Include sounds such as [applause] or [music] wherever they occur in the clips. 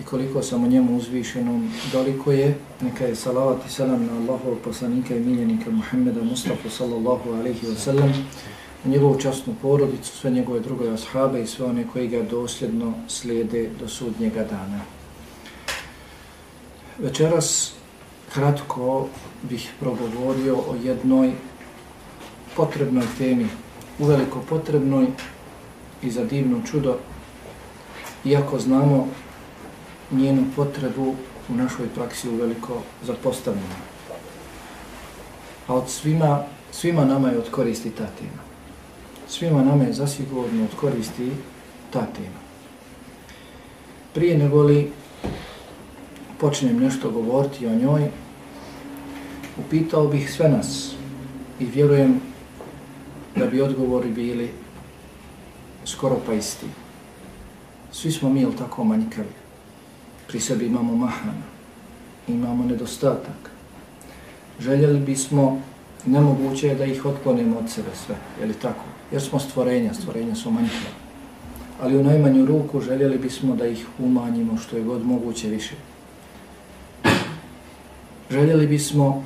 I koliko samo njemu uzvišenom doliko je, neka je salavat i salam na Allahov poslanika i miljenika Muhammeda Mustafa sallallahu alaihi wa sallam, na njegovu častnu porodicu, sve njegove druge ashabe i sve one koji ga dosljedno slijede do sudnjega dana. Večeras kratko bih progovorio o jednoj potrebnoj temi, uveliko potrebnoj i za divno čudo, iako znamo njenu potrebu u našoj praksi uveliko zapostavljena. A od svima, svima nama je odkoristi ta tema. Svima nama je zasigurno odkoristi ta tema. Prije nego li počnem nešto govoriti o njoj, upitao bih sve nas i vjerujem da bi odgovori bili skoro pa isti. Svi smo mi, ili tako, manjkavi. Pri sebi imamo mahana, imamo nedostatak. Željeli bismo, nemoguće je da ih otklonimo od sebe sve, je li tako? Jer smo stvorenja, stvorenja su manjkava. Ali u najmanju ruku željeli bismo da ih umanjimo što je god moguće više. Željeli bismo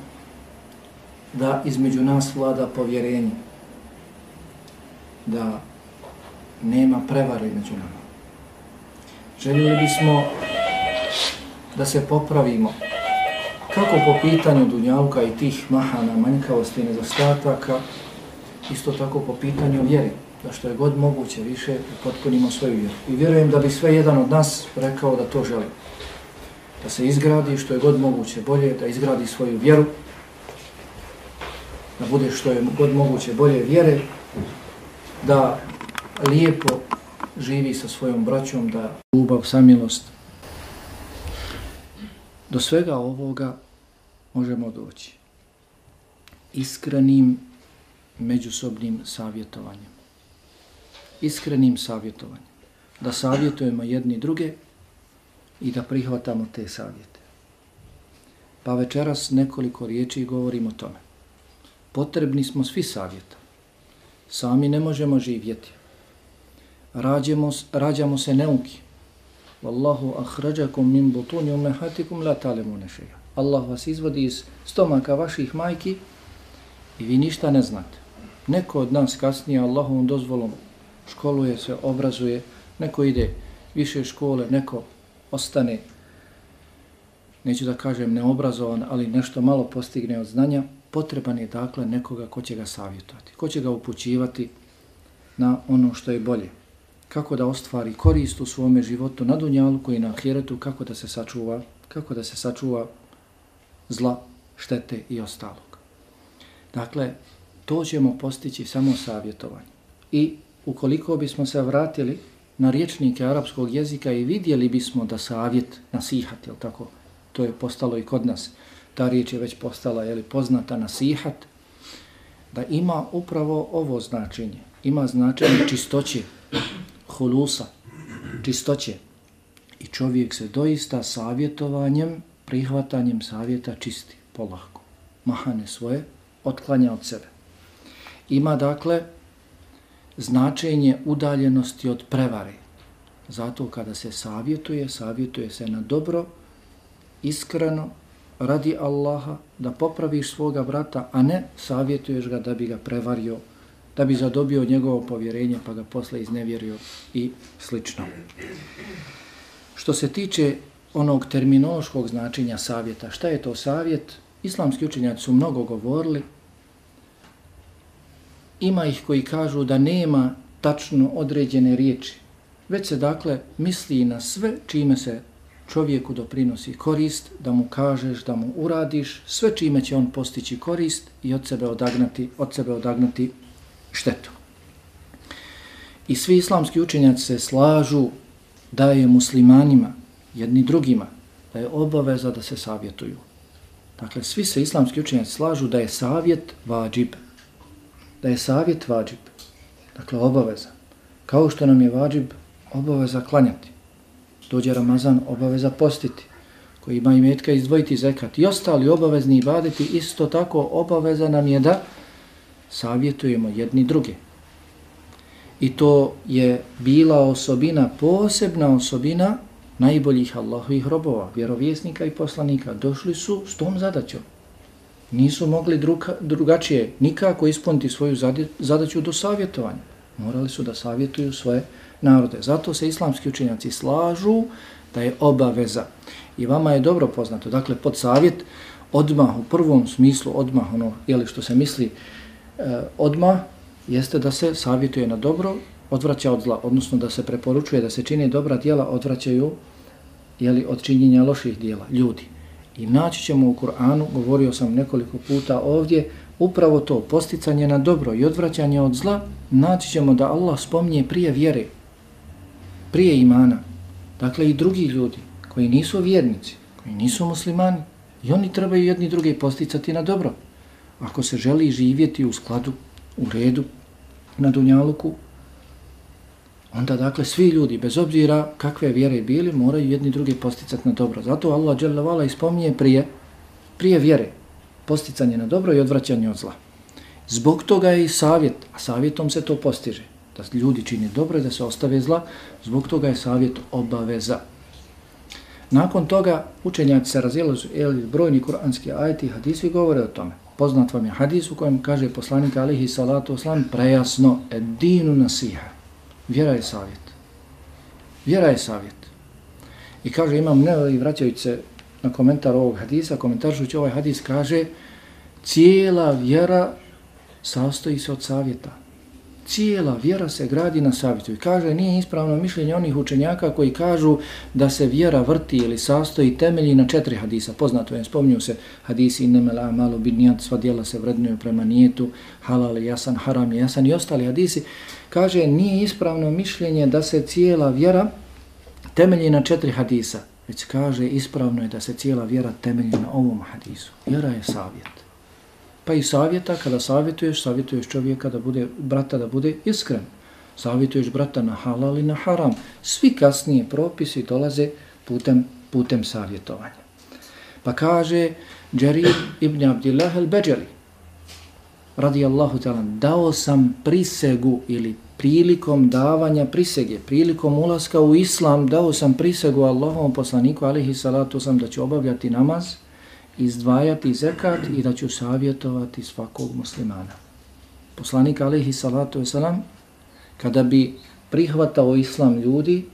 da između nas vlada povjerenje, da nema prevare među nama. Željeli bismo da se popravimo kako po pitanju Dunjavka i tih mahana, manjkavosti i nedostataka, isto tako po pitanju vjeri, da što je god moguće više potpunimo svoju vjeru. I vjerujem da bi sve jedan od nas rekao da to želi. Da se izgradi što je god moguće bolje, da izgradi svoju vjeru, da bude što je god moguće bolje vjere, da lijepo živi sa svojom braćom, da ljubav, samilost. Do svega ovoga možemo doći iskrenim međusobnim savjetovanjem. Iskrenim savjetovanjem. Da savjetujemo jedni druge i da prihvatamo te savjete. Pa večeras nekoliko riječi govorimo o tome. Potrebni smo svi savjeta. Sami ne možemo živjeti. Rađemo, rađamo se neuki. Wallahu ahrađakum min butuni umehatikum la talemu nešeja. Allah vas izvodi iz stomaka vaših majki i vi ništa ne znate. Neko od nas kasnije Allahovom dozvolom školuje se, obrazuje, neko ide više škole, neko ostane, neću da kažem neobrazovan, ali nešto malo postigne od znanja, potreban je dakle nekoga ko će ga savjetovati, ko će ga upućivati na ono što je bolje. Kako da ostvari korist u svome životu na dunjalu koji na ahiretu, kako da se sačuva, kako da se sačuva zla, štete i ostalog. Dakle, to ćemo postići samo savjetovanje. I ukoliko bismo se vratili na riječnike arapskog jezika i vidjeli bismo da savjet, nasihat, je tako, to je postalo i kod nas, ta riječ je već postala je li poznata nasihat, da ima upravo ovo značenje. Ima značenje čistoće, hulusa, čistoće. I čovjek se doista savjetovanjem, prihvatanjem savjeta čisti polako. Mahane svoje, otklanja od sebe. Ima dakle značenje udaljenosti od prevare. Zato kada se savjetuje, savjetuje se na dobro, iskreno, radi Allaha, da popraviš svoga brata, a ne savjetuješ ga da bi ga prevario, da bi zadobio njegovo povjerenje pa ga posle iznevjerio i slično. Što se tiče onog terminološkog značenja savjeta, šta je to savjet? Islamski učenjaci su mnogo govorili, ima ih koji kažu da nema tačno određene riječi, već se dakle misli na sve čime se čovjeku doprinosi korist, da mu kažeš, da mu uradiš, sve čime će on postići korist i od sebe odagnati, od sebe odagnati štetu. I svi islamski učenjaci se slažu da je muslimanima, jedni drugima, da je obaveza da se savjetuju. Dakle, svi se islamski učenjaci slažu da je savjet vađib. Da je savjet vađib. Dakle, obaveza. Kao što nam je vađib obaveza klanjati. Dođe Ramazan, obaveza postiti. Koji ima imetka izdvojiti zekat. I ostali obavezni ibadeti, isto tako obaveza nam je da savjetujemo jedni druge. I to je bila osobina, posebna osobina najboljih Allahovih robova, vjerovjesnika i poslanika. Došli su s tom zadaćom. Nisu mogli druga, drugačije nikako ispuniti svoju zadaću do savjetovanja. Morali su da savjetuju svoje narode. Zato se islamski učenjaci slažu da je obaveza. I vama je dobro poznato. Dakle, pod savjet odmah, u prvom smislu odmah, ono, jeli što se misli e, jeste da se savjetuje na dobro, odvraća od zla, odnosno da se preporučuje da se čini dobra djela, odvraćaju jeli, od činjenja loših djela ljudi. I naći ćemo u Kur'anu, govorio sam nekoliko puta ovdje, upravo to, posticanje na dobro i odvraćanje od zla, naći ćemo da Allah spomnije prije vjere, prije imana. Dakle, i drugi ljudi koji nisu vjernici, koji nisu muslimani, i oni trebaju jedni drugi posticati na dobro. Ako se želi živjeti u skladu, u redu, na Dunjaluku, onda dakle svi ljudi, bez obzira kakve vjere bili, moraju jedni drugi posticati na dobro. Zato Allah dželle ispominje prije, prije vjere, posticanje na dobro i odvraćanje od zla. Zbog toga je i savjet, a savjetom se to postiže, da ljudi čine dobro i da se ostave zla, zbog toga je savjet obaveza. Nakon toga učenjaci se razijeli brojni kuranski ajti i hadisi govore o tome. Poznat vam je hadis u kojem kaže poslanik alihi salatu oslam prejasno edinu nasiha. Vjera je savjet. Vjera je savjet. I kaže imam ne i vraćajući se na komentar ovog hadisa, komentaršući ovaj hadis kaže cijela vjera sastoji se od savjeta. Cijela vjera se gradi na savjetu. I kaže, nije ispravno mišljenje onih učenjaka koji kažu da se vjera vrti ili sastoji temelji na četiri hadisa. Poznato je, spominju se hadisi inemela, malo bidnijat, sva dijela se vrednuju prema nijetu, halal je jasan, haram je jasan i ostali hadisi. Kaže, nije ispravno mišljenje da se cijela vjera temelji na četiri hadisa već kaže ispravno je da se cijela vjera temelji na ovom hadisu. Vjera je savjet. Pa i savjeta, kada savjetuješ, savjetuješ čovjeka da bude, brata da bude iskren. Savjetuješ brata na halal i na haram. Svi kasnije propisi dolaze putem, putem savjetovanja. Pa kaže Džerir ibn Abdillah al-Beđeli, radijallahu ta'ala, dao sam prisegu ili prilikom davanja prisege, prilikom ulaska u islam, dao sam prisegu Allahovom poslaniku, alihi salatu sam, da ću obavljati namaz, izdvajati zekat i da ću savjetovati svakog muslimana. Poslanik, alihi salatu wasalam, kada bi prihvatao islam ljudi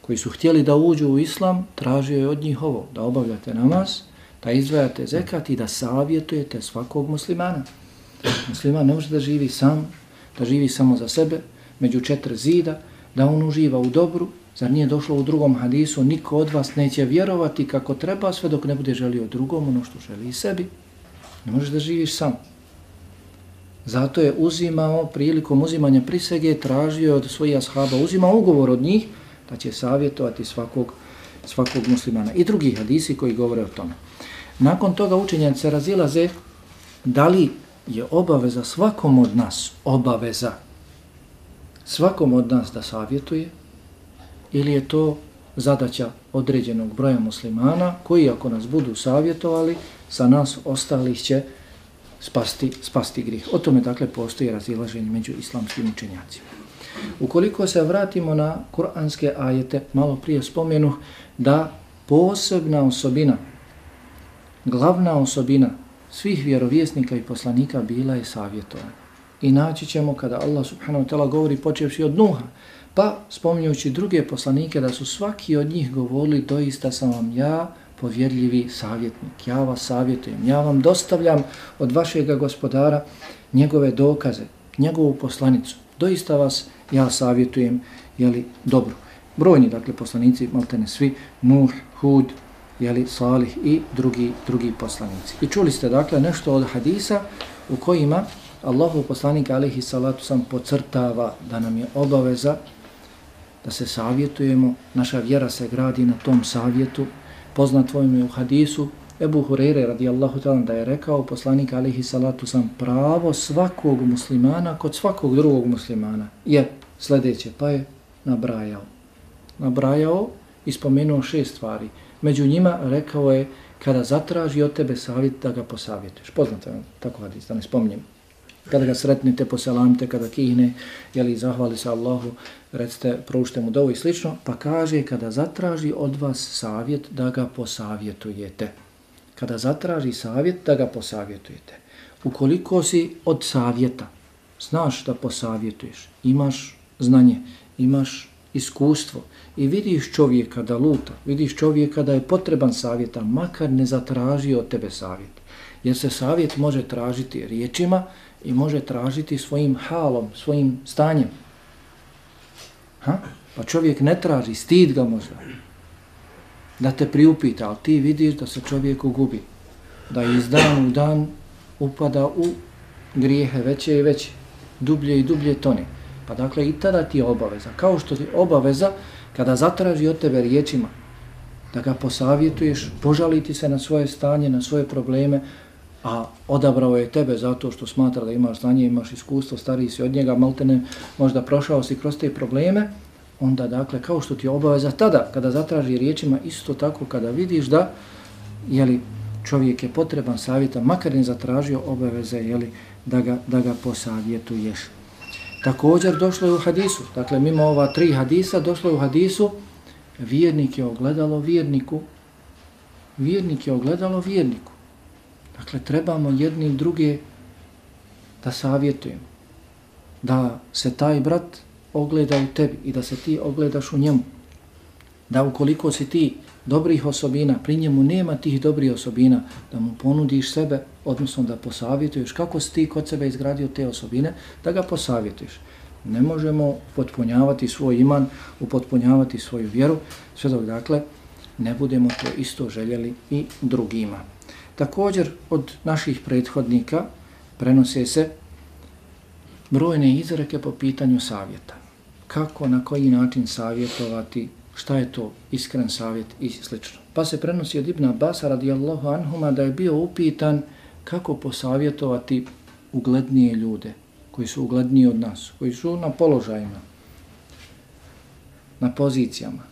koji su htjeli da uđu u islam, tražio je od njih ovo, da obavljate namaz, da izdvajate zekat i da savjetujete svakog muslimana. Musliman ne može da živi sam, da živi samo za sebe, među četiri zida, da on uživa u dobru, zar nije došlo u drugom hadisu, niko od vas neće vjerovati kako treba sve dok ne bude želio drugom ono što želi i sebi. Ne možeš da živiš sam. Zato je uzimao, prilikom uzimanja prisege, tražio od svojih ashaba, uzimao ugovor od njih da će savjetovati svakog, svakog muslimana. I drugi hadisi koji govore o tome. Nakon toga učenjaci se razilaze da li je obaveza svakom od nas, obaveza svakom od nas da savjetuje ili je to zadaća određenog broja muslimana koji ako nas budu savjetovali sa nas ostalih će spasti, spasti grih. O tome dakle postoji razilaženje među islamskim učenjacima. Ukoliko se vratimo na kuranske ajete, malo prije spomenu da posebna osobina, glavna osobina svih vjerovjesnika i poslanika bila je savjetovanje. I naći ćemo kada Allah subhanahu wa ta'ala govori počevši od Nuha, pa spominjući druge poslanike da su svaki od njih govorili doista sam vam ja povjerljivi savjetnik, ja vas savjetujem, ja vam dostavljam od vašeg gospodara njegove dokaze, njegovu poslanicu, doista vas ja savjetujem, jeli, dobro. Brojni, dakle, poslanici, maltene svi, Nuh, Hud, jeli, Salih i drugi, drugi poslanici. I čuli ste, dakle, nešto od hadisa u kojima Allahu poslanik alihi salatu sam pocrtava da nam je obaveza da se savjetujemo, naša vjera se gradi na tom savjetu, poznat tvojim je u hadisu Ebu Hureyre radijallahu ta'ala da je rekao poslanik alihi salatu sam pravo svakog muslimana kod svakog drugog muslimana je sljedeće, pa je nabrajao. Nabrajao i spomenuo šest stvari. Među njima rekao je kada zatraži od tebe savjet da ga posavjetuješ. Poznate vam tako hadis, da ne spominjem. Kada ga sretnite, poselamite, kada kihne, jeli, zahvali se Allahu, recite, proušte mu dovo i slično, pa kaže kada zatraži od vas savjet da ga posavjetujete. Kada zatraži savjet da ga posavjetujete. Ukoliko si od savjeta, znaš da posavjetuješ, imaš znanje, imaš iskustvo i vidiš čovjeka da luta, vidiš čovjeka da je potreban savjeta, makar ne zatraži od tebe savjet. Jer se savjet može tražiti riječima i može tražiti svojim halom, svojim stanjem. Ha? Pa čovjek ne traži, stid ga možda. Da te priupita, ali ti vidiš da se čovjek ugubi. Da iz dan u dan upada u grijehe veće i veće, dublje i dublje tone. Pa dakle i tada ti je obaveza. Kao što ti obaveza kada zatraži od tebe riječima da ga posavjetuješ, požaliti se na svoje stanje, na svoje probleme, a odabrao je tebe zato što smatra da imaš znanje, imaš iskustvo, stariji si od njega, maltene možda prošao si kroz te probleme, onda dakle kao što ti je obaveza tada kada zatraži riječima, isto tako kada vidiš da jeli, čovjek je potreban savjeta, makar ne zatražio obaveze jeli, da, ga, da ga posavjetuješ. Također došlo je u hadisu, dakle mimo ova tri hadisa, došlo je u hadisu, vjernik je ogledalo vjerniku, vjernik je ogledalo vjerniku. Dakle, trebamo jedni druge da savjetujemo, da se taj brat ogleda u tebi i da se ti ogledaš u njemu. Da ukoliko si ti dobrih osobina, pri njemu nema tih dobrih osobina, da mu ponudiš sebe, odnosno da posavjetuješ kako si ti kod sebe izgradio te osobine, da ga posavjetuješ. Ne možemo potpunjavati svoj iman, upotpunjavati svoju vjeru, sve dok dakle ne budemo to isto željeli i drugima. Također od naših prethodnika prenose se brojne izreke po pitanju savjeta. Kako, na koji način savjetovati, šta je to iskren savjet i sl. Pa se prenosi od Ibn Abasa radijallahu anhuma da je bio upitan kako posavjetovati uglednije ljude koji su ugledniji od nas, koji su na položajima, na pozicijama.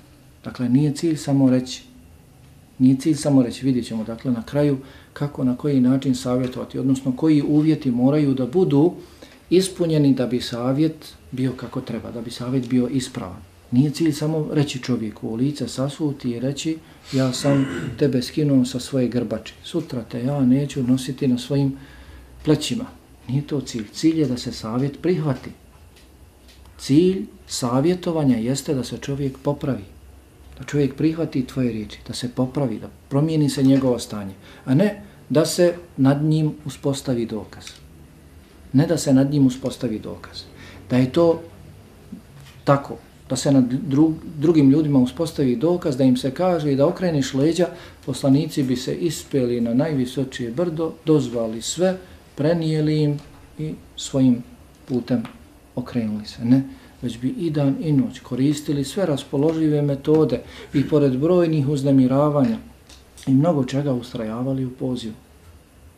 Dakle, nije cilj samo reći Nije cilj samo reći, vidjet ćemo dakle na kraju kako, na koji način savjetovati, odnosno koji uvjeti moraju da budu ispunjeni da bi savjet bio kako treba, da bi savjet bio ispravan. Nije cilj samo reći čovjeku u lice sasuti i reći ja sam tebe skinuo sa svoje grbače. Sutra te ja neću nositi na svojim plećima. Nije to cilj. Cilj je da se savjet prihvati. Cilj savjetovanja jeste da se čovjek popravi da čovjek prihvati tvoje riječi, da se popravi, da promijeni se njegovo stanje, a ne da se nad njim uspostavi dokaz. Ne da se nad njim uspostavi dokaz. Da je to tako, da se nad drug, drugim ljudima uspostavi dokaz, da im se kaže i da okreneš leđa, poslanici bi se ispeli na najvisočije brdo, dozvali sve, prenijeli im i svojim putem okrenuli se. Ne, već bi i dan i noć koristili sve raspoložive metode i pored brojnih uznemiravanja i mnogo čega ustrajavali u pozivu.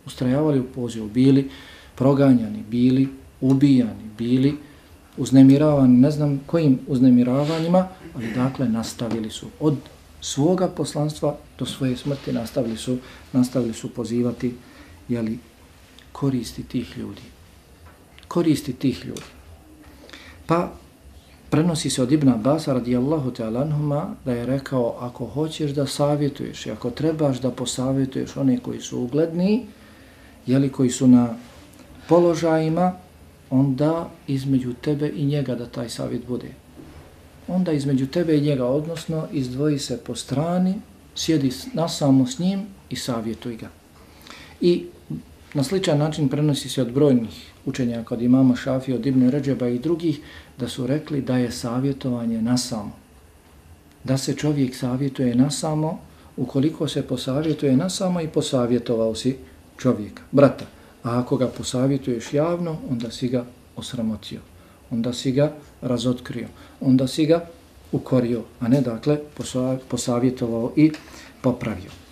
Ustrajavali u pozivu, bili proganjani, bili ubijani, bili uznemiravani, ne znam kojim uznemiravanjima, ali dakle nastavili su od svoga poslanstva do svoje smrti nastavili su, nastavili su pozivati jeli, koristi tih ljudi. Koristi tih ljudi. Pa Prenosi se od Ibn Abbas radijallahu ta'ala anhuma da je rekao ako hoćeš da savjetuješ i ako trebaš da posavjetuješ one koji su ugledni, jeli koji su na položajima, onda između tebe i njega da taj savjet bude. Onda između tebe i njega, odnosno izdvoji se po strani, sjedi nasamo s njim i savjetuj ga. I na sličan način prenosi se od brojnih učenja kod imama Šafi, od Ibn Ređeba i drugih, da su rekli da je savjetovanje na samo. Da se čovjek savjetuje na samo, ukoliko se posavjetuje na samo i posavjetovao si čovjeka, brata. A ako ga posavjetuješ javno, onda si ga osramotio. Onda si ga razotkrio. Onda si ga ukorio, a ne dakle posavjetovao i popravio.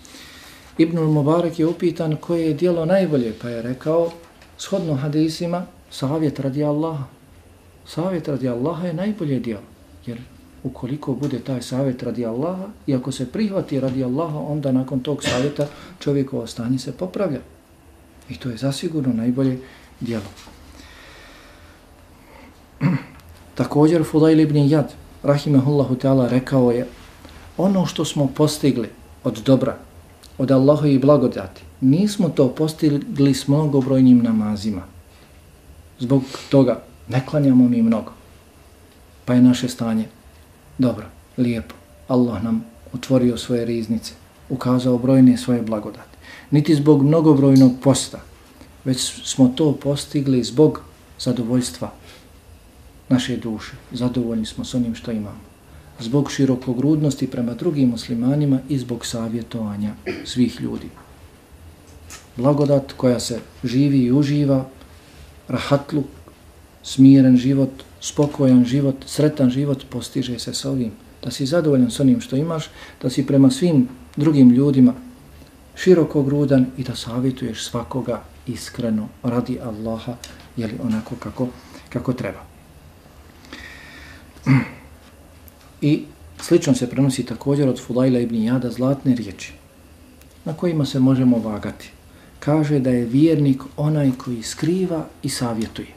Ibn Mubarak je upitan koje je dijelo najbolje, pa je rekao, shodno hadisima, savjet radi Allaha. Savjet radi Allaha je najbolje dijelo, jer ukoliko bude taj savjet radi Allaha i ako se prihvati radi Allaha, onda nakon tog savjeta čovjekovo stanje se popravlja. I to je zasigurno najbolje dijelo. [clears throat] Također Fudail ibn Jad, rahimehullahu ta'ala, rekao je ono što smo postigli od dobra, od Allaha i blagodati, nismo to postigli s mnogobrojnim namazima. Zbog toga ne klanjamo mi mnogo. Pa je naše stanje dobro, lijepo. Allah nam otvorio svoje riznice, ukazao brojne svoje blagodati. Niti zbog mnogobrojnog posta, već smo to postigli zbog zadovoljstva naše duše. Zadovoljni smo s onim što imamo. Zbog širokogrudnosti prema drugim muslimanima i zbog savjetovanja svih ljudi. Blagodat koja se živi i uživa, rahatluk, smiren život, spokojan život, sretan život postiže se s ovim. Da si zadovoljan s onim što imaš, da si prema svim drugim ljudima širokogrudan i da savjetuješ svakoga iskreno radi Allaha, jeli onako kako, kako treba. [clears throat] I slično se prenosi također od Fulajla ibn Jada zlatne riječi na kojima se možemo vagati. Kaže da je vjernik onaj koji skriva i savjetuje.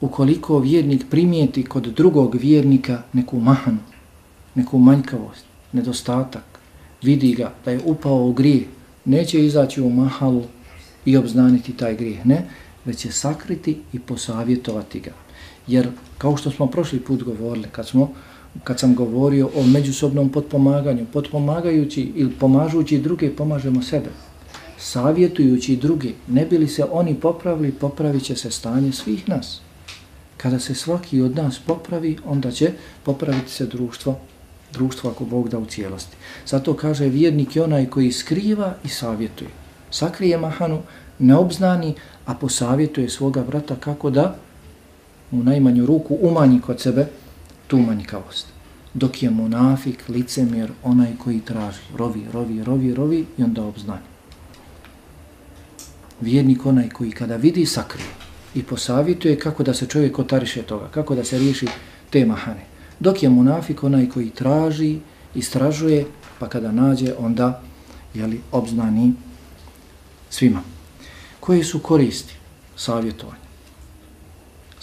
Ukoliko vjernik primijeti kod drugog vjernika neku mahanu, neku manjkavost, nedostatak, vidi ga da je upao u grije, neće izaći u mahalu i obznaniti taj grijeh, ne, već će sakriti i posavjetovati ga. Jer, kao što smo prošli put govorili, kad, smo, kad sam govorio o međusobnom potpomaganju, potpomagajući ili pomažući druge, pomažemo sebe. Savjetujući druge, ne bili se oni popravili, popravit će se stanje svih nas. Kada se svaki od nas popravi, onda će popraviti se društvo, društvo ako Bog da u cijelosti. Zato kaže vjernik je onaj koji skriva i savjetuje. Sakrije mahanu, ne obznani, a posavjetuje svoga brata kako da u najmanju ruku umanji kod sebe tu manjkavost. Dok je munafik, licemjer, onaj koji traži, rovi, rovi, rovi, rovi i onda obznani. Vjernik onaj koji kada vidi sakrije i posavjetuje kako da se čovjek otariše toga, kako da se riješi te mahane. Dok je munafik onaj koji traži, istražuje, pa kada nađe, onda jeli, obznani svima. Koje su koristi savjetovanja?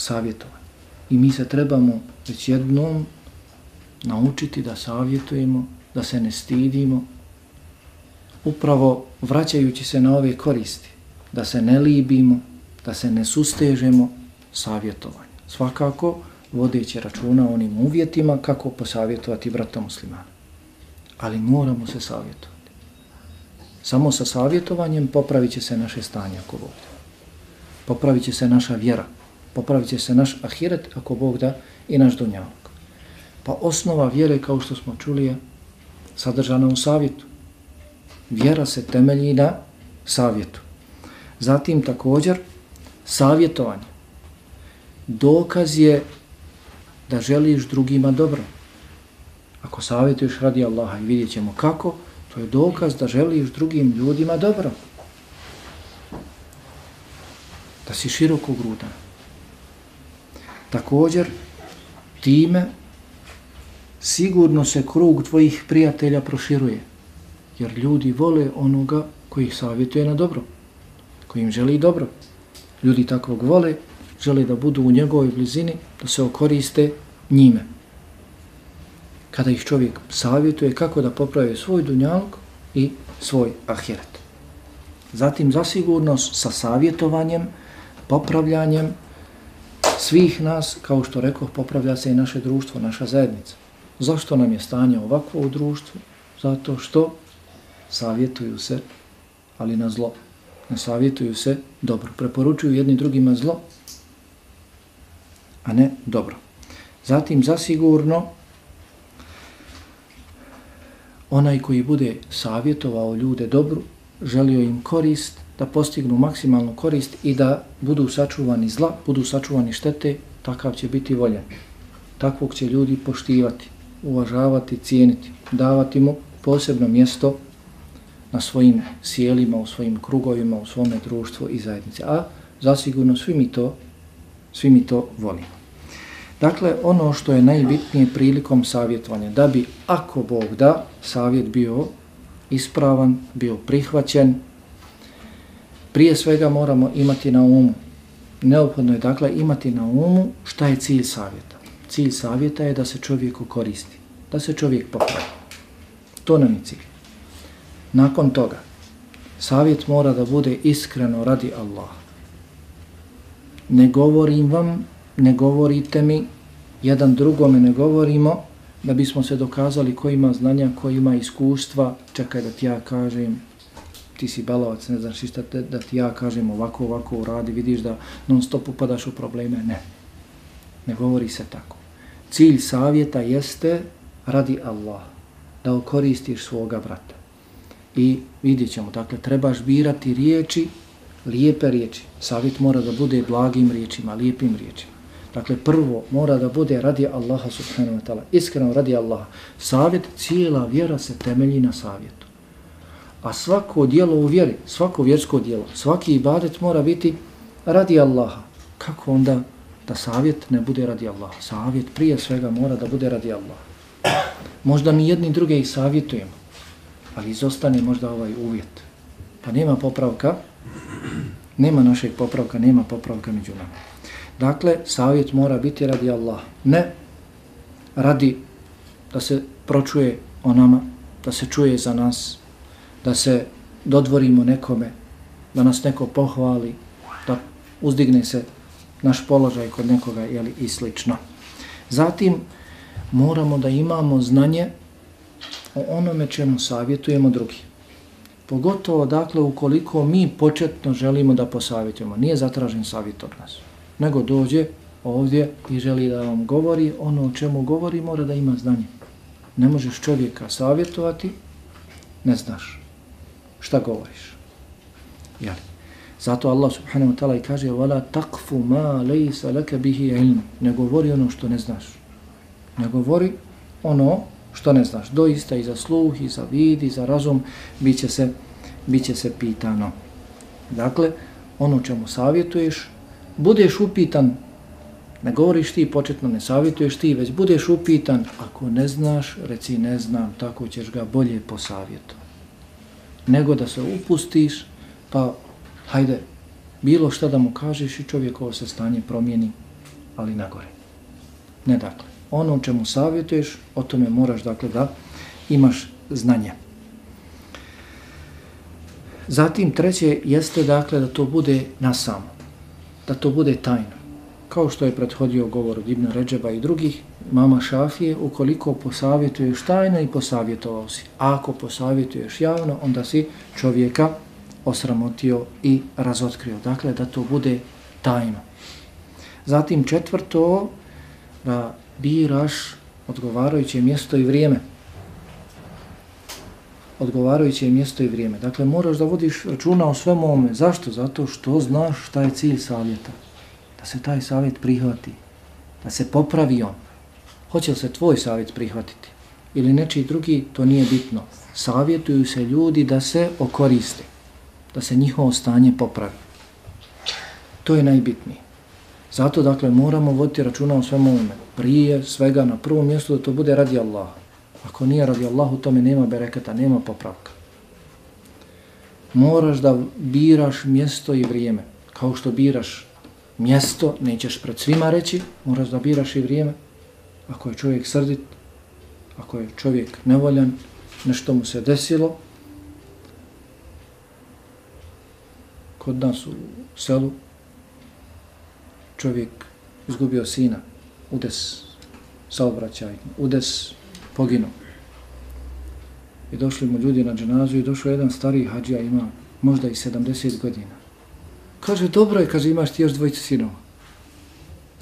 savjetovanje. I mi se trebamo već jednom naučiti da savjetujemo, da se ne stidimo, upravo vraćajući se na ove koristi, da se ne libimo, da se ne sustežemo savjetovanje. Svakako, vodeći računa onim uvjetima kako posavjetovati brata muslimana. Ali moramo se savjetovati. Samo sa savjetovanjem popravit će se naše stanje ako Bog. Popravit će se naša vjera, popravit će se naš ahiret ako Bog da i naš dunjavog. Pa osnova vjere, kao što smo čuli, je sadržana u savjetu. Vjera se temelji na savjetu. Zatim također savjetovanje. Dokaz je da želiš drugima dobro. Ako savjetuješ radi Allaha i vidjet ćemo kako, to je dokaz da želiš drugim ljudima dobro. Da si široko grudan. Također, time sigurno se krug tvojih prijatelja proširuje, jer ljudi vole onoga koji ih savjetuje na dobro, koji im želi dobro. Ljudi takvog vole, žele da budu u njegovoj blizini, da se okoriste njime. Kada ih čovjek savjetuje kako da popravi svoj dunjalog i svoj ahiret. Zatim, zasigurno sa savjetovanjem, popravljanjem, svih nas, kao što rekao, popravlja se i naše društvo, naša zajednica. Zašto nam je stanje ovakvo u društvu? Zato što savjetuju se, ali na zlo. Ne savjetuju se dobro. Preporučuju jedni drugima zlo, a ne dobro. Zatim, zasigurno, onaj koji bude savjetovao ljude dobru, želio im korist, da postignu maksimalnu korist i da budu sačuvani zla, budu sačuvani štete, takav će biti voljen. Takvog će ljudi poštivati, uvažavati, cijeniti, davati mu posebno mjesto na svojim sjelima, u svojim krugovima, u svome društvu i zajednici. A zasigurno svi mi to, svi mi to volimo. Dakle, ono što je najbitnije prilikom savjetovanja, da bi, ako Bog da, savjet bio ispravan, bio prihvaćen, prije svega moramo imati na umu. Neophodno je, dakle, imati na umu šta je cilj savjeta. Cilj savjeta je da se čovjeku koristi, da se čovjek popravi. To nam je cilj. Nakon toga, savjet mora da bude iskreno radi Allaha. Ne govorim vam, ne govorite mi, jedan drugome ne govorimo, da bismo se dokazali ko ima znanja, ko ima iskustva, čekaj da ti ja kažem, ti si balavac, ne znaš šta te, da ti ja kažem ovako, ovako uradi, vidiš da non stop upadaš u probleme, ne. Ne govori se tako. Cilj savjeta jeste radi Allah, da okoristiš svoga brata. I vidjet ćemo, dakle, trebaš birati riječi, lijepe riječi. Savjet mora da bude blagim riječima, lijepim riječima. Dakle, prvo mora da bude radi Allaha subhanahu wa ta'ala, iskreno radi Allaha. Savjet, cijela vjera se temelji na savjetu. A svako dijelo u vjeri, svako vjersko dijelo, svaki ibadet mora biti radi Allaha. Kako onda da savjet ne bude radi Allaha? Savjet prije svega mora da bude radi Allaha. Možda mi jedni druge i savjetujemo, ali izostane možda ovaj uvjet. Pa nema popravka, nema našeg popravka, nema popravka među nama. Dakle, savjet mora biti radi Allaha. Ne radi da se pročuje o nama, da se čuje za nas, da se dodvorimo nekome, da nas neko pohvali, da uzdigne se naš položaj kod nekoga jeli, i slično. Zatim, moramo da imamo znanje o onome čemu savjetujemo drugi. Pogotovo, dakle, ukoliko mi početno želimo da posavjetujemo, nije zatražen savjet od nas, nego dođe ovdje i želi da vam govori ono o čemu govori, mora da ima znanje. Ne možeš čovjeka savjetovati, ne znaš šta govoriš. Jel? Zato Allah subhanahu wa ta'ala i kaže وَلَا تَقْفُ مَا لَيْسَ لَكَ بِهِ عِلْمِ Ne govori ono što ne znaš. Ne govori ono što ne znaš. Doista i za sluh, i za vid, i za razum bit će se, bit će se pitano. Dakle, ono čemu savjetuješ, budeš upitan, ne govoriš ti početno, ne savjetuješ ti, već budeš upitan, ako ne znaš, reci ne znam, tako ćeš ga bolje posavjetovati nego da se upustiš, pa hajde, bilo šta da mu kažeš i čovjekovo se stanje promijeni, ali nagore. Ne dakle, ono čemu savjetuješ, o tome moraš dakle da imaš znanje. Zatim treće jeste dakle da to bude na samo, da to bude tajno kao što je prethodio govor od Ibn Ređeba i drugih, mama Šafije, ukoliko posavjetuješ tajno i posavjetovao si. A ako posavjetuješ javno, onda si čovjeka osramotio i razotkrio. Dakle, da to bude tajno. Zatim četvrto, da biraš odgovarajuće mjesto i vrijeme. Odgovarajuće mjesto i vrijeme. Dakle, moraš da vodiš računa o svemu ome. Zašto? Zato što znaš šta je cilj savjeta da se taj savjet prihvati, da se popravi on. Hoće li se tvoj savjet prihvatiti ili nečiji drugi, to nije bitno. Savjetuju se ljudi da se okoriste, da se njihovo stanje popravi. To je najbitnije. Zato, dakle, moramo voditi računa o svemu ovome. Prije svega na prvom mjestu da to bude radi Allaha. Ako nije radi Allahu, tome nema bereketa, nema popravka. Moraš da biraš mjesto i vrijeme. Kao što biraš mjesto, nećeš pred svima reći, moraš da biraš i vrijeme. Ako je čovjek srdit, ako je čovjek nevoljan, nešto mu se desilo, kod nas u selu, čovjek izgubio sina, udes saobraćaj, udes poginuo. I došli mu ljudi na dženazu i došao jedan stariji hađija, ima možda i 70 godina. Kaže, dobro je, kaže, imaš ti još dvojice sinova.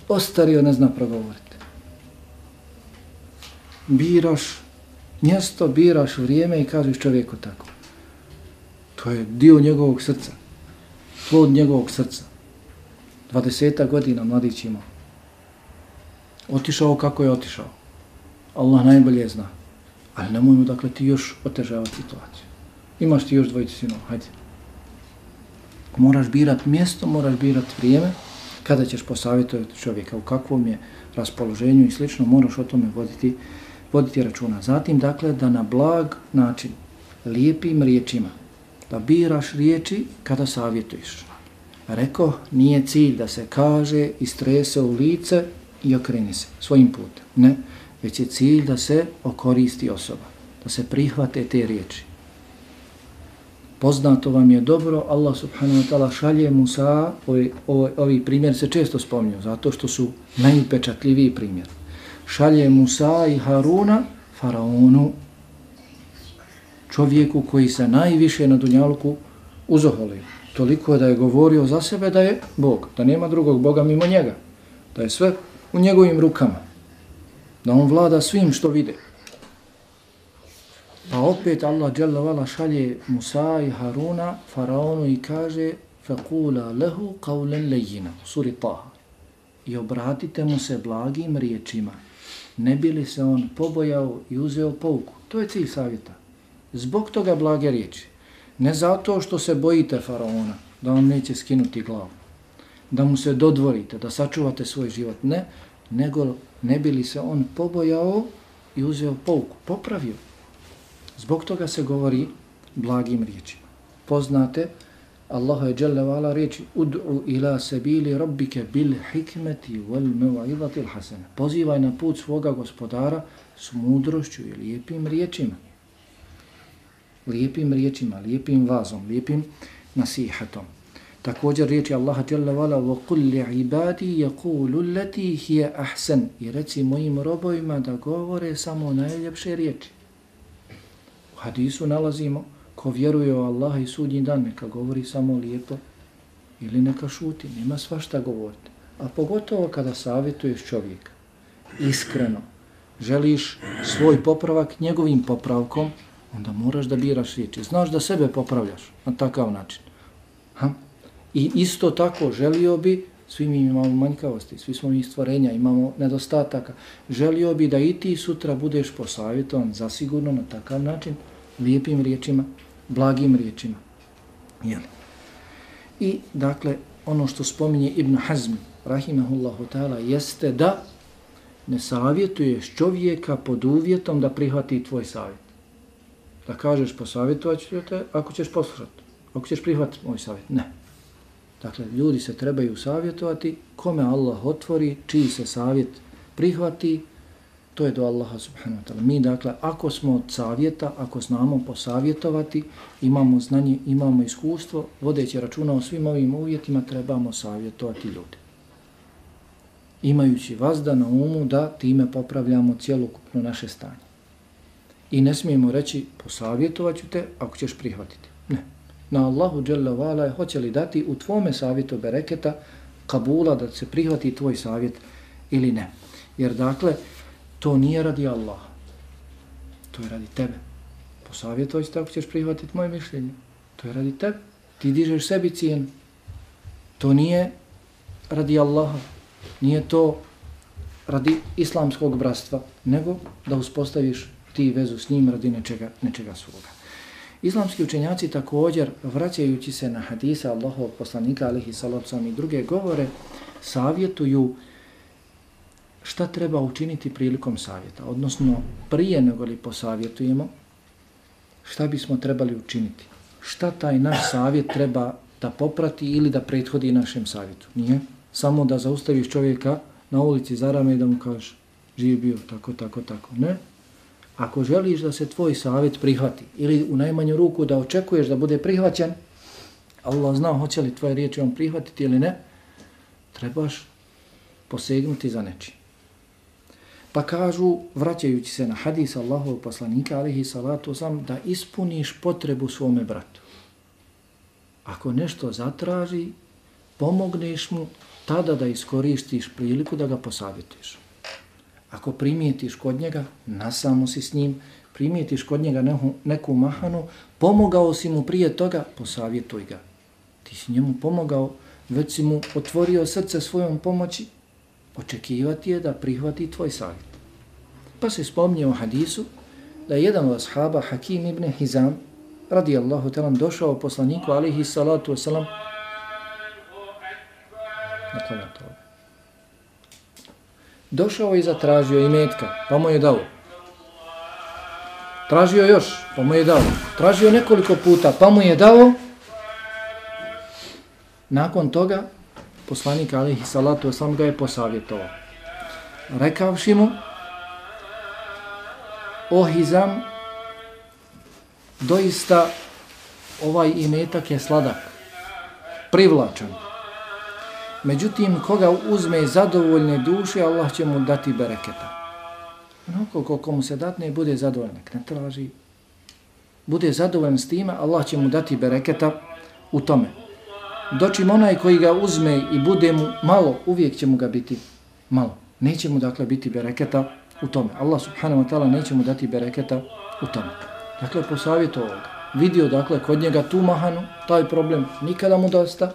Ostario ne zna progovoriti. Biraš mjesto, biraš vrijeme i kažeš čovjeku tako. To je dio njegovog srca. Plod njegovog srca. Dvadeseta godina mladić imao. Otišao kako je otišao. Allah najbolje zna. Ali nemoj mu, dakle, ti još otežavati situaciju. Imaš ti još dvojice sinova, hajde. Moraš birat mjesto, moraš birati vrijeme, kada ćeš posavjetovati čovjeka, u kakvom je raspoloženju i slično, moraš o tome voditi, voditi računa. Zatim, dakle, da na blag način, lijepim riječima, da biraš riječi kada savjetuješ. Reko, nije cilj da se kaže, istrese u lice i okreni se svojim putem. Ne, već je cilj da se okoristi osoba, da se prihvate te riječi. Poznato vam je dobro, Allah subhanahu wa ta'ala šalje Musa, ovi, ovi, ovi primjer se često spominju, zato što su najupečatljiviji primjer. Šalje Musa i Haruna faraonu, čovjeku koji se najviše na dunjalku uzoholio. Toliko da je govorio za sebe da je Bog, da nema drugog Boga mimo njega, da je sve u njegovim rukama, da on vlada svim što vide. Pa opet Allah dželle šalje Musa i Haruna faraonu i kaže faqula lahu qawlan layyina suri Taha. I obratite mu se blagim riječima. Ne bi li se on pobojao i uzeo pouku? To je cilj savjeta. Zbog toga blage riječi. Ne zato što se bojite faraona, da on neće skinuti glavu. Da mu se dodvorite, da sačuvate svoj život. Ne, nego ne bi li se on pobojao i uzeo pouku, popravio. Zbog toga se govori blagim riječima. Poznate, Allah je dželle vala reči ud'u ila sabili rabbike bil hikmeti wal meva'idati l'hasana. Pozivaj na put svoga gospodara s mudrošću i lijepim riječima. Lijepim riječima, lijepim vazom, lijepim nasihatom. Također riječi Allaha dželle vala wa qul li ibadi yaqulu allati hiya ahsan. I reci mojim robovima da govore samo najljepše riječi hadisu nalazimo ko vjeruje u Allaha i sudnji dan neka govori samo lijepo ili neka šuti, nema svašta govoriti. A pogotovo kada savjetuješ čovjeka, iskreno, želiš svoj popravak njegovim popravkom, onda moraš da biraš riječi. Znaš da sebe popravljaš na takav način. Ha? I isto tako želio bi, svi mi imamo manjkavosti, svi smo mi stvorenja, imamo nedostataka, želio bi da i ti sutra budeš posavjetovan zasigurno na takav način, lijepim riječima, blagim riječima. Jel? I, dakle, ono što spominje Ibn Hazm, rahimahullahu ta'ala, jeste da ne savjetuješ čovjeka pod uvjetom da prihvati tvoj savjet. Da kažeš posavjetovat ću te ako ćeš poslušati, ako ćeš prihvatiti moj savjet. Ne. Dakle, ljudi se trebaju savjetovati kome Allah otvori, čiji se savjet prihvati, To je do Allaha subhanahu wa ta'ala. Mi, dakle, ako smo od savjeta, ako znamo posavjetovati, imamo znanje, imamo iskustvo, vodeći računa o svim ovim uvjetima, trebamo savjetovati ljude. Imajući vazda na umu da time popravljamo cijelokupno naše stanje. I ne smijemo reći, posavjetovat ću te ako ćeš prihvatiti. Ne. Na Allahu dželle je hoće li dati u tvome savjetu bereketa kabula da se prihvati tvoj savjet ili ne. Jer dakle, To nije radi Allaha. To je radi tebe. Posavjetoj se tako ćeš prihvatiti moje mišljenje. To je radi tebe. Ti dižeš sebi cijenu. To nije radi Allaha. Nije to radi islamskog bratstva, nego da uspostaviš ti vezu s njim radi nečega, nečega svoga. Islamski učenjaci također, vraćajući se na hadisa Allahov poslanika, alihi salopsam i druge govore, savjetuju šta treba učiniti prilikom savjeta, odnosno prije nego li posavjetujemo, šta bismo trebali učiniti, šta taj naš savjet treba da poprati ili da prethodi našem savjetu. Nije samo da zaustaviš čovjeka na ulici zarame i da mu kažeš živ bio, tako, tako, tako. Ne. Ako želiš da se tvoj savjet prihvati ili u najmanju ruku da očekuješ da bude prihvaćen, Allah zna hoće li tvoje riječi on prihvatiti ili ne, trebaš posegnuti za nečim. Pa kažu, vraćajući se na hadis Allahov poslanika, alihi salatu sam, da ispuniš potrebu svome bratu. Ako nešto zatraži, pomogneš mu tada da iskoristiš priliku da ga posavjetiš. Ako primijetiš kod njega, nasamo si s njim, primijetiš kod njega neku, neku mahanu, pomogao si mu prije toga, posavjetuj ga. Ti si njemu pomogao, već si mu otvorio srce svojom pomoći, očekivati je da prihvati tvoj savjet. Pa se spomnije u hadisu da je jedan od ashaba, Hakim ibn Hizam, radijallahu talam došao poslaniku, alihi salatu wasalam, nakon toga. Došao i zatražio imetka, pa mu je dao. Tražio još, pa mu je dao. Tražio nekoliko puta, pa mu je dao. Nakon toga, poslanik alihi salatu wasalam ga je posavjetovao. Rekavši mu, o Hizam, doista ovaj imetak je sladak, privlačan. Međutim, koga uzme zadovoljne duše, Allah će mu dati bereketa. Onako koliko mu se datne, bude zadovoljan, ne traži. Bude zadovoljan s time, Allah će mu dati bereketa u tome. Dočim onaj koji ga uzme i bude mu malo, uvijek će mu ga biti malo. Neće mu dakle biti bereketa u tome. Allah subhanahu wa ta'ala neće mu dati bereketa u tome. Dakle, po savjetu ovoga, vidio dakle kod njega tu mahanu, taj problem nikada mu dosta,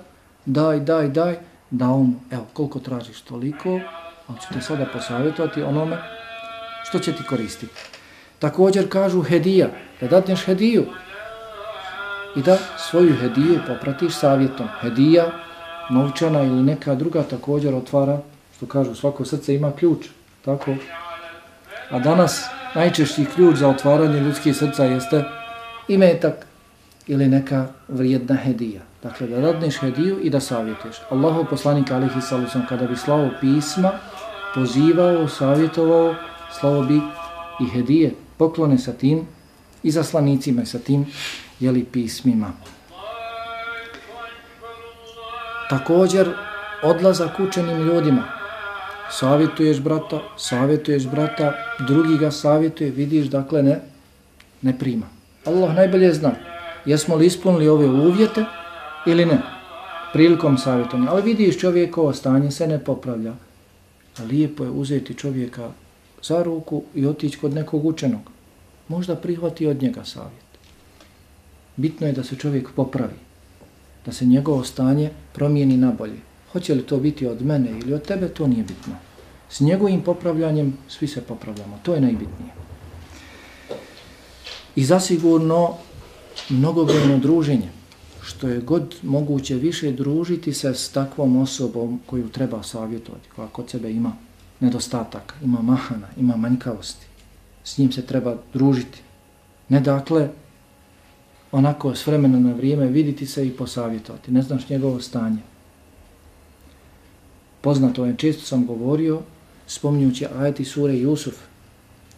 daj, daj, daj, dao mu, evo, koliko tražiš toliko, ali ću te sada posavjetovati onome što će ti koristiti. Također kažu hedija, da datneš hediju i da svoju hediju popratiš savjetom. Hedija, novčana ili neka druga također otvara, što kažu, svako srce ima ključ, tako? A danas najčešći ključ za otvaranje ljudskih srca jeste imetak ili neka vrijedna hedija. Dakle, da dadneš hediju i da savjetuješ. Allaho poslanik alihi salusom kada bi slavo pisma, pozivao, savjetovao, slavo bi i hedije, poklone sa tim i zaslanicima i sa tim jeli pismima. Također, odlazak učenim ljudima, savjetuješ brata, savjetuješ brata, drugi ga savjetuje, vidiš, dakle, ne, ne prima. Allah najbolje zna, jesmo li ispunili ove uvjete ili ne, prilikom savjetovanja. Ali vidiš čovjekovo stanje se ne popravlja. A lijepo je uzeti čovjeka za ruku i otići kod nekog učenog. Možda prihvati od njega savjet. Bitno je da se čovjek popravi, da se njegovo stanje promijeni na bolje. Hoće li to biti od mene ili od tebe, to nije bitno. S njegovim popravljanjem svi se popravljamo. To je najbitnije. I zasigurno mnogobrojno druženje, što je god moguće više družiti se s takvom osobom koju treba savjetovati, koja kod sebe ima nedostatak, ima mahana, ima manjkavosti. S njim se treba družiti. Ne dakle, onako s vremena na vrijeme viditi se i posavjetovati. Ne znaš njegovo stanje poznato je, često sam govorio, spominjući ajeti sure Jusuf,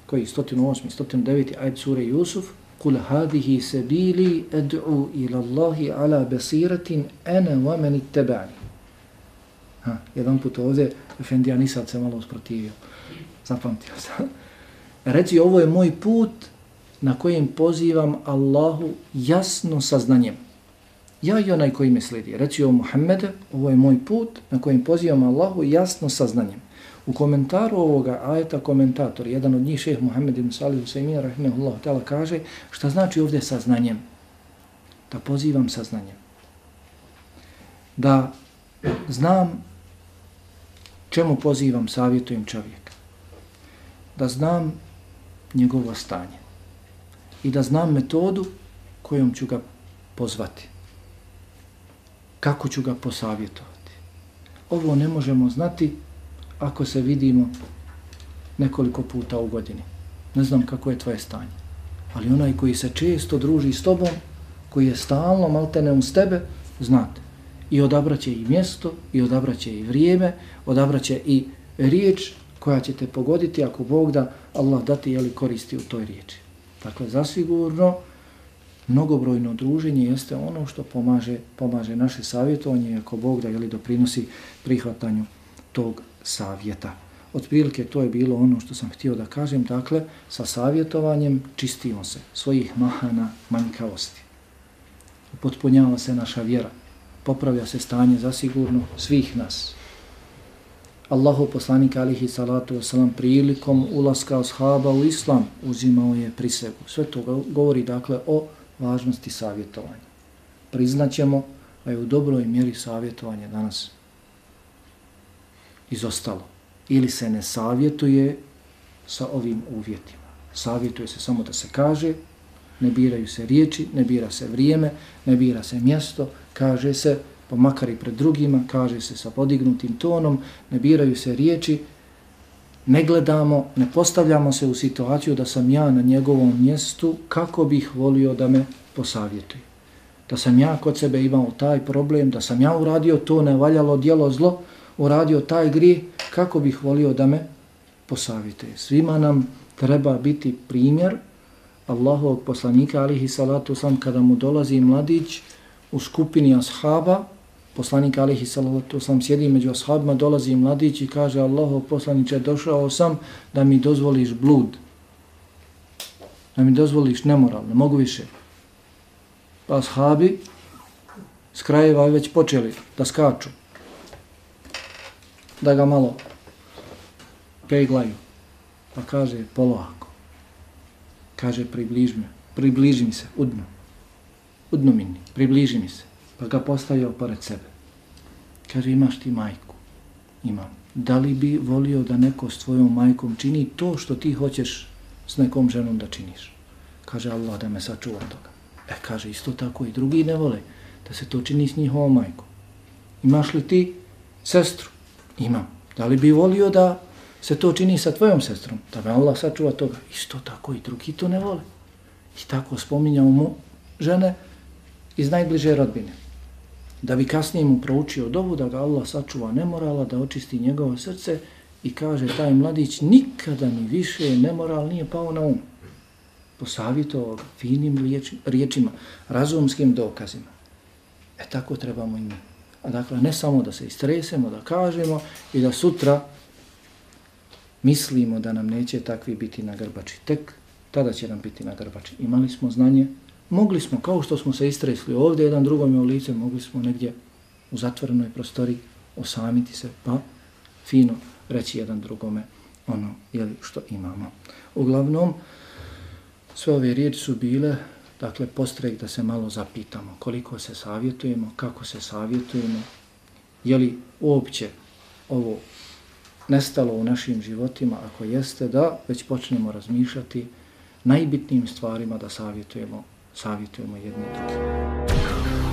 koji 108. 109. ajet sure Jusuf, Kul hadihi sebili ed'u ila Allahi ala besiratin ene wa meni tebani. Ha, jedan put ovdje, Efendija Nisad se malo usprotivio. Zapamtio sam. Reci, ovo je moj put na kojem pozivam Allahu jasno saznanjem ja i onaj koji me sledi. Reci o Muhammede, ovo je moj put na kojem pozivam Allahu jasno saznanjem. U komentaru ovoga ajeta komentator, jedan od njih šeheh Muhammed ibn Salih Husaymin, rahimahullahu ta'ala, kaže šta znači ovdje saznanjem? Da pozivam saznanjem. Da znam čemu pozivam, savjetujem čovjeka. Da znam njegovo stanje. I da znam metodu kojom ću ga pozvati kako ću ga posavjetovati. Ovo ne možemo znati ako se vidimo nekoliko puta u godini. Ne znam kako je tvoje stanje. Ali onaj koji se često druži s tobom, koji je stalno maltene uz tebe, znate. I odabraće i mjesto, i odabraće i vrijeme, odabraće i riječ koja će te pogoditi ako Bog da Allah dati jeli koristi u toj riječi. Dakle, zasigurno, mnogobrojno druženje jeste ono što pomaže, pomaže naše savjetovanje, ako Bog da jeli doprinosi prihvatanju tog savjeta. Od prilike to je bilo ono što sam htio da kažem, dakle, sa savjetovanjem čistimo se svojih mahana manjkavosti. Potpunjava se naša vjera, popravlja se stanje za sigurno svih nas. Allahu poslanik alihi salatu wasalam prilikom ulaska ashaba u islam uzimao je prisegu. Sve to govori dakle o važnosti savjetovanja. Priznaćemo da je u dobroj mjeri savjetovanje danas izostalo. Ili se ne savjetuje sa ovim uvjetima. Savjetuje se samo da se kaže, Ne biraju se riječi, ne bira se vrijeme, ne bira se mjesto, kaže se, pa makar i pred drugima, kaže se sa podignutim tonom, ne biraju se riječi, ne gledamo, ne postavljamo se u situaciju da sam ja na njegovom mjestu kako bih volio da me posavjetuje. Da sam ja kod sebe imao taj problem, da sam ja uradio to nevaljalo dijelo zlo, uradio taj grije, kako bih volio da me posavjetuje. Svima nam treba biti primjer Allahovog poslanika alihi salatu sam kada mu dolazi mladić u skupini ashaba, poslanik alihi salatu sam sjedi među ashabima, dolazi mladić i kaže Allahov poslaniče došao sam da mi dozvoliš blud, da mi dozvoliš nemoral, ne mogu više. Pa ashabi s krajeva već počeli da skaču, da ga malo peglaju. Pa kaže, polako. Kaže, približi me, približi mi se, udno. Udno mi, približi mi se. Pa ga postavio pored sebe. Kaže, imaš ti majku? Imam. Da li bi volio da neko s tvojom majkom čini to što ti hoćeš s nekom ženom da činiš? Kaže, Allah da me sačuva toga. E, kaže, isto tako i drugi ne vole da se to čini s njihovom majkom. Imaš li ti sestru? Imam. Da li bi volio da se to čini sa tvojom sestrom? Da me Allah sačuva toga. Isto tako i drugi to ne vole. I tako spominjamo mu žene iz najbliže rodbine. Da bi kasnije mu proučio dovu, da ga Allah sačuva nemorala, da očisti njegovo srce i kaže taj mladić nikada mi više nemoral nije pao na um. Posavito finim riječima, razumskim dokazima. E tako trebamo i mi. A dakle, ne samo da se istresemo, da kažemo i da sutra mislimo da nam neće takvi biti na grbači. Tek tada će nam biti na grbači. Imali smo znanje, mogli smo, kao što smo se istresli ovdje, jedan drugom u lice, mogli smo negdje u zatvorenoj prostori osamiti se, pa fino reći jedan drugome ono jeli, što imamo. Uglavnom, sve ove riječi su bile Dakle, postrek da se malo zapitamo koliko se savjetujemo, kako se savjetujemo, je li uopće ovo nestalo u našim životima, ako jeste da već počnemo razmišljati najbitnijim stvarima da savjetujemo, savjetujemo jedni drugi.